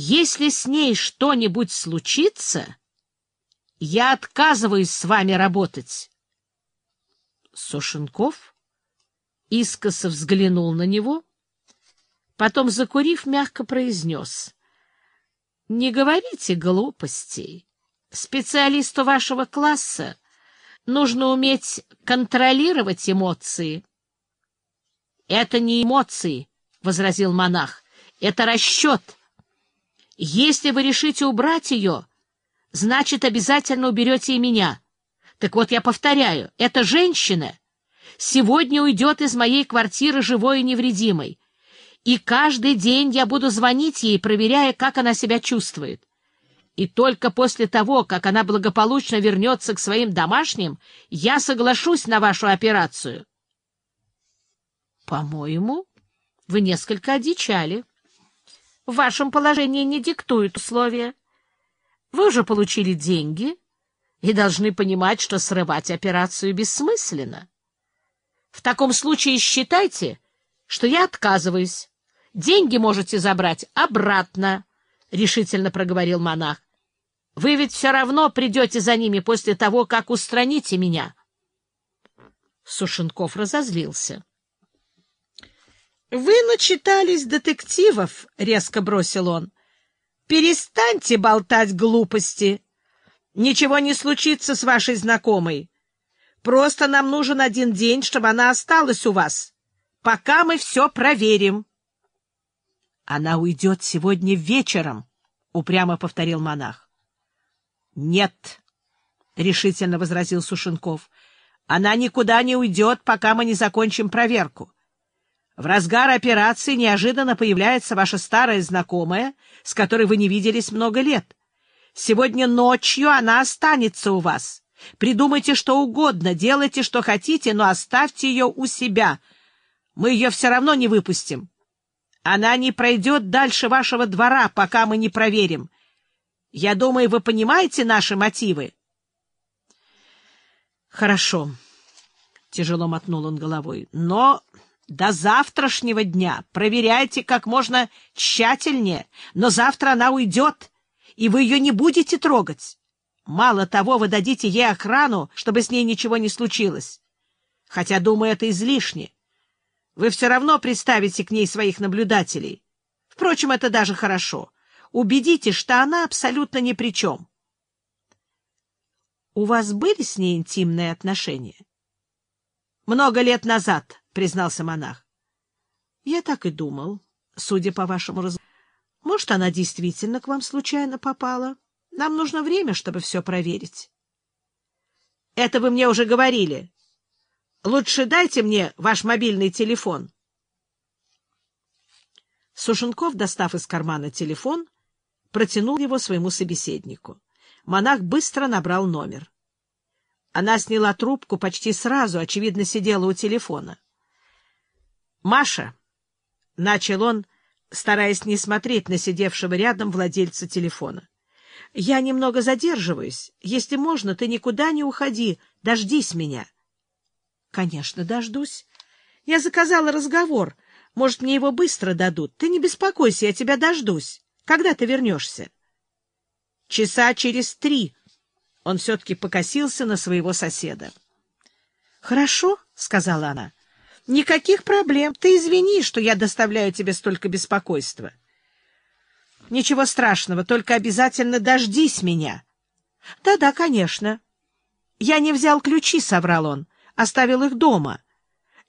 Если с ней что-нибудь случится, я отказываюсь с вами работать. Сушенков искоса взглянул на него, потом, закурив, мягко произнес. — Не говорите глупостей. Специалисту вашего класса нужно уметь контролировать эмоции. — Это не эмоции, — возразил монах, — это расчет. Если вы решите убрать ее, значит, обязательно уберете и меня. Так вот, я повторяю, эта женщина сегодня уйдет из моей квартиры живой и невредимой, и каждый день я буду звонить ей, проверяя, как она себя чувствует. И только после того, как она благополучно вернется к своим домашним, я соглашусь на вашу операцию. — По-моему, вы несколько одичали. В вашем положении не диктуют условия. Вы уже получили деньги и должны понимать, что срывать операцию бессмысленно. В таком случае считайте, что я отказываюсь. Деньги можете забрать обратно, — решительно проговорил монах. Вы ведь все равно придете за ними после того, как устраните меня. Сушенков разозлился. — Вы начитались детективов, — резко бросил он. — Перестаньте болтать глупости. Ничего не случится с вашей знакомой. Просто нам нужен один день, чтобы она осталась у вас, пока мы все проверим. — Она уйдет сегодня вечером, — упрямо повторил монах. Нет, — решительно возразил Сушенков, — она никуда не уйдет, пока мы не закончим проверку. В разгар операции неожиданно появляется ваша старая знакомая, с которой вы не виделись много лет. Сегодня ночью она останется у вас. Придумайте что угодно, делайте, что хотите, но оставьте ее у себя. Мы ее все равно не выпустим. Она не пройдет дальше вашего двора, пока мы не проверим. Я думаю, вы понимаете наши мотивы. Хорошо, тяжело мотнул он головой. Но до завтрашнего дня проверяйте как можно тщательнее. Но завтра она уйдет, и вы ее не будете трогать. Мало того, вы дадите ей охрану, чтобы с ней ничего не случилось. Хотя, думаю, это излишне. Вы все равно представите к ней своих наблюдателей. Впрочем, это даже хорошо убедитесь, что она абсолютно ни при чем. У вас были с ней интимные отношения? Много лет назад, признался монах. Я так и думал, судя по вашему разговору. Может, она действительно к вам случайно попала? Нам нужно время, чтобы все проверить. Это вы мне уже говорили. Лучше дайте мне ваш мобильный телефон. Сушенков, достав из кармана телефон, протянул его своему собеседнику. Монах быстро набрал номер. Она сняла трубку почти сразу, очевидно, сидела у телефона. «Маша!» — начал он, стараясь не смотреть на сидевшего рядом владельца телефона. «Я немного задерживаюсь. Если можно, ты никуда не уходи. Дождись меня». «Конечно, дождусь. Я заказала разговор. Может, мне его быстро дадут. Ты не беспокойся, я тебя дождусь». Когда ты вернешься? — Часа через три. Он все-таки покосился на своего соседа. — Хорошо, — сказала она. — Никаких проблем. Ты извини, что я доставляю тебе столько беспокойства. — Ничего страшного, только обязательно дождись меня. Да — Да-да, конечно. — Я не взял ключи, — соврал он, — оставил их дома.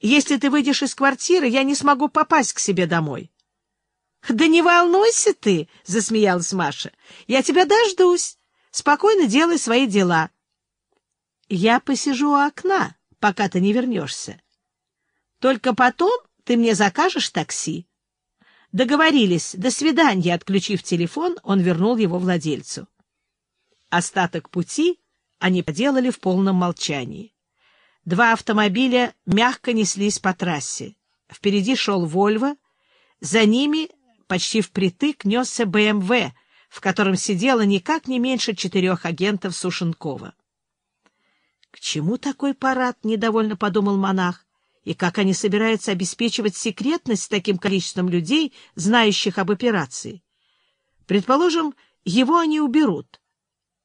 Если ты выйдешь из квартиры, я не смогу попасть к себе домой. —— Да не волнуйся ты, — засмеялась Маша. — Я тебя дождусь. Спокойно делай свои дела. Я посижу у окна, пока ты не вернешься. Только потом ты мне закажешь такси. Договорились. До свидания. Отключив телефон, он вернул его владельцу. Остаток пути они поделали в полном молчании. Два автомобиля мягко неслись по трассе. Впереди шел «Вольво», за ними почти впритык несся БМВ, в котором сидело никак не меньше четырех агентов Сушенкова. «К чему такой парад?» — недовольно подумал монах. «И как они собираются обеспечивать секретность таким количеством людей, знающих об операции? Предположим, его они уберут.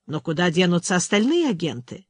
Но куда денутся остальные агенты?